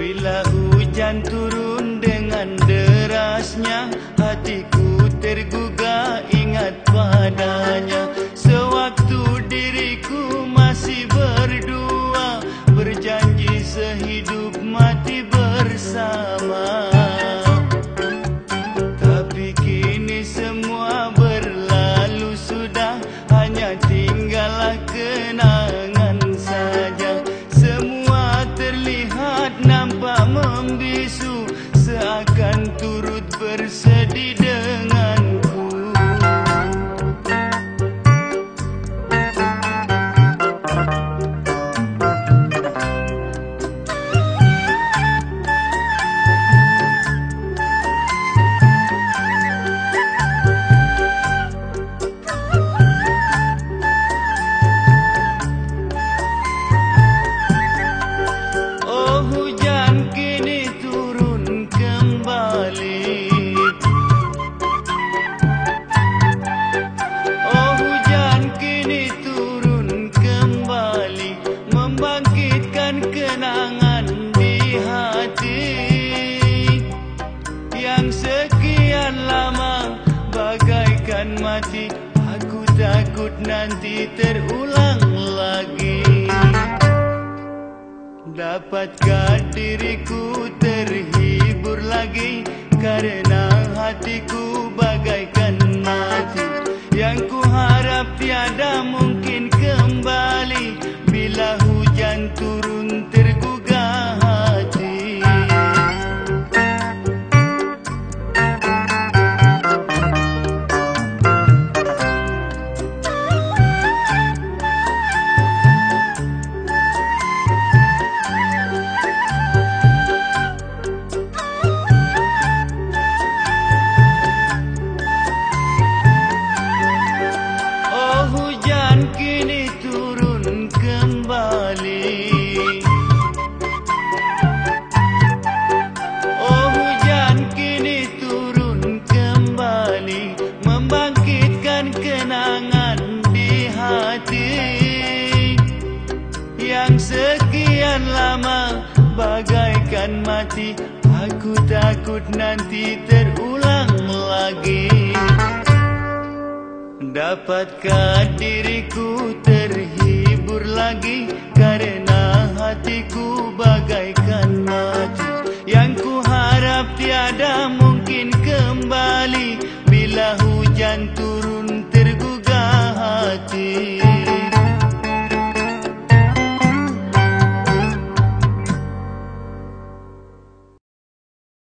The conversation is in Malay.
Bila hujan turun dengan derasnya Hatiku tergugah ingat padanya. Sewaktu diriku masih berdua Berjanji sehidup akan ku Yang sekian lama bagaikan mati. Aku takut nanti terulang lagi. Dapatkah diriku terhibur lagi? Karena hatiku bagaikan mati. Yang ku harap tiada mungkin lama bagaikan mati. Aku takut nanti terulang lagi. Dapatkah diriku terhibur lagi? Karena